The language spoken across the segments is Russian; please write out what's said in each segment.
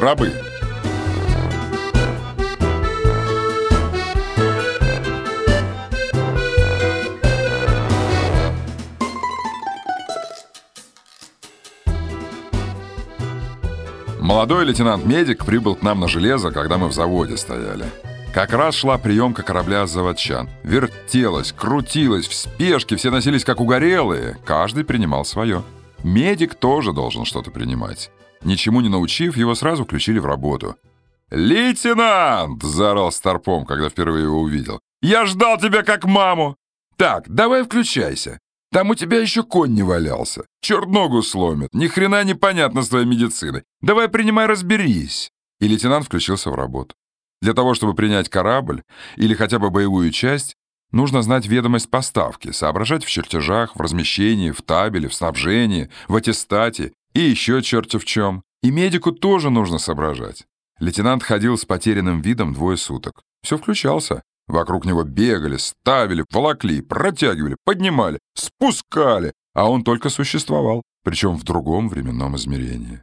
гробы. Молодой лейтенант-медик прибыл к нам на железо, когда мы в заводе стояли. Как раз шла приемка корабля заводчан. Вертелась, крутилась, в спешке, все носились как угорелые. Каждый принимал свое. Медик тоже должен что-то принимать. Ничему не научив, его сразу включили в работу. «Лейтенант!» — заорал Старпом, когда впервые его увидел. «Я ждал тебя как маму!» «Так, давай включайся. Там у тебя еще конь не валялся. Черт ногу сломит. Ни хрена непонятно с твоей медициной. Давай принимай, разберись. И лейтенант включился в работу. Для того, чтобы принять корабль или хотя бы боевую часть, нужно знать ведомость поставки, соображать в чертежах, в размещении, в табеле, в снабжении, в аттестате и еще черти в чем. И медику тоже нужно соображать. Лейтенант ходил с потерянным видом двое суток. Все включался. Вокруг него бегали, ставили, волокли, протягивали, поднимали, спускали, а он только существовал, причем в другом временном измерении.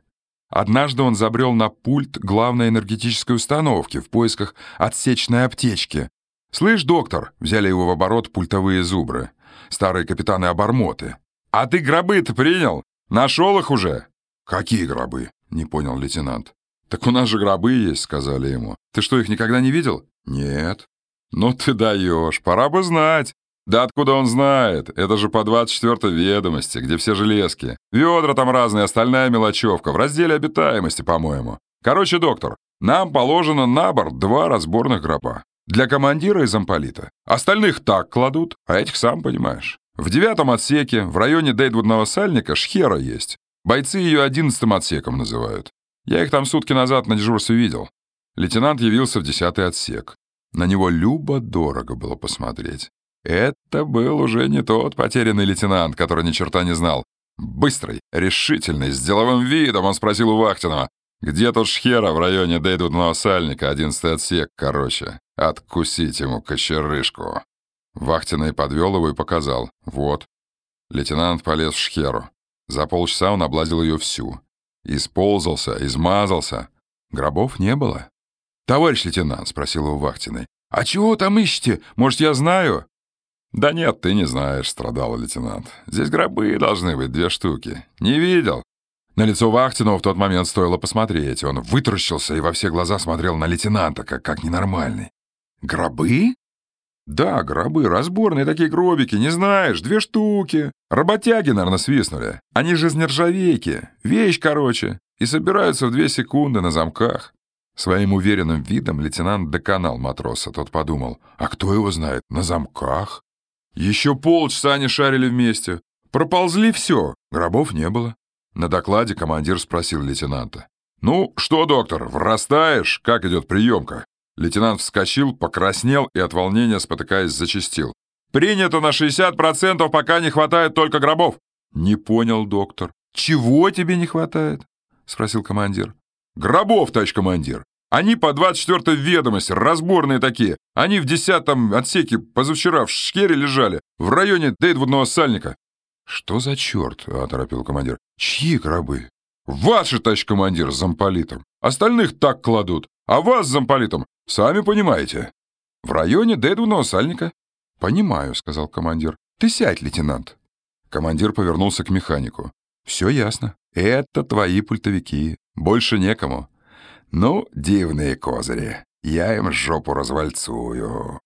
Однажды он забрел на пульт главной энергетической установки в поисках отсечной аптечки. «Слышь, доктор!» — взяли его в оборот пультовые зубры, старые капитаны-обормоты. «А ты гробы-то принял? Нашел их уже?» «Какие гробы?» — не понял лейтенант. «Так у нас же гробы есть», — сказали ему. «Ты что, их никогда не видел?» «Нет». «Ну ты даешь, пора бы знать». «Да откуда он знает? Это же по 24 ведомости, где все железки. Ведра там разные, остальная мелочевка. В разделе обитаемости, по-моему. Короче, доктор, нам положено на борт два разборных гроба. Для командира и замполита. Остальных так кладут, а этих сам понимаешь. В девятом отсеке, в районе Дейдвудного сальника, шхера есть. Бойцы ее одиннадцатым отсеком называют. Я их там сутки назад на дежурстве видел. Лейтенант явился в десятый отсек. На него любо-дорого было посмотреть. Это был уже не тот потерянный лейтенант, который ни черта не знал. Быстрый, решительный, с деловым видом он спросил у Вахтинова, «Где тут шхера в районе Дейдудного сальника, одиннадцатый отсек, короче? Откусить ему кочерышку». Вахтиной подвел его и показал. «Вот». Лейтенант полез в шхеру. За полчаса он облазил ее всю. Исползался, измазался. Гробов не было. «Товарищ лейтенант», — спросил его Вахтиной, «а чего там ищете? Может, я знаю?» «Да нет, ты не знаешь», — страдал лейтенант. «Здесь гробы должны быть, две штуки. Не видел?» На лицо Вахтинова в тот момент стоило посмотреть. Он вытаращился и во все глаза смотрел на лейтенанта, как, как ненормальный. «Гробы?» «Да, гробы, разборные такие гробики, не знаешь, две штуки. Работяги, наверное, свистнули. Они же из нержавейки. Вещь, короче. И собираются в две секунды на замках. Своим уверенным видом лейтенант доконал матроса. Тот подумал, а кто его знает, на замках? Еще полчаса они шарили вместе. Проползли все, гробов не было. На докладе командир спросил лейтенанта. «Ну, что, доктор, врастаешь? Как идет приемка?» Лейтенант вскочил, покраснел и от волнения, спотыкаясь, зачастил. «Принято на 60%, пока не хватает только гробов». «Не понял, доктор. Чего тебе не хватает?» — спросил командир. «Гробов, товарищ командир. Они по 24-й ведомости, разборные такие. Они в 10-м отсеке позавчера в Шкере лежали, в районе Дейдвудного сальника». «Что за черт?» — оторопил командир. «Чьи гробы?» «Ваши, товарищ командир, с замполитом. Остальных так кладут. А вас замполитом, сами понимаете». «В районе Дейдвудного сальника?» «Понимаю», — сказал командир. «Ты сядь, лейтенант». Командир повернулся к механику. «Все ясно. Это твои пультовики. Больше некому. Ну, дивные козыри. Я им жопу развальцую.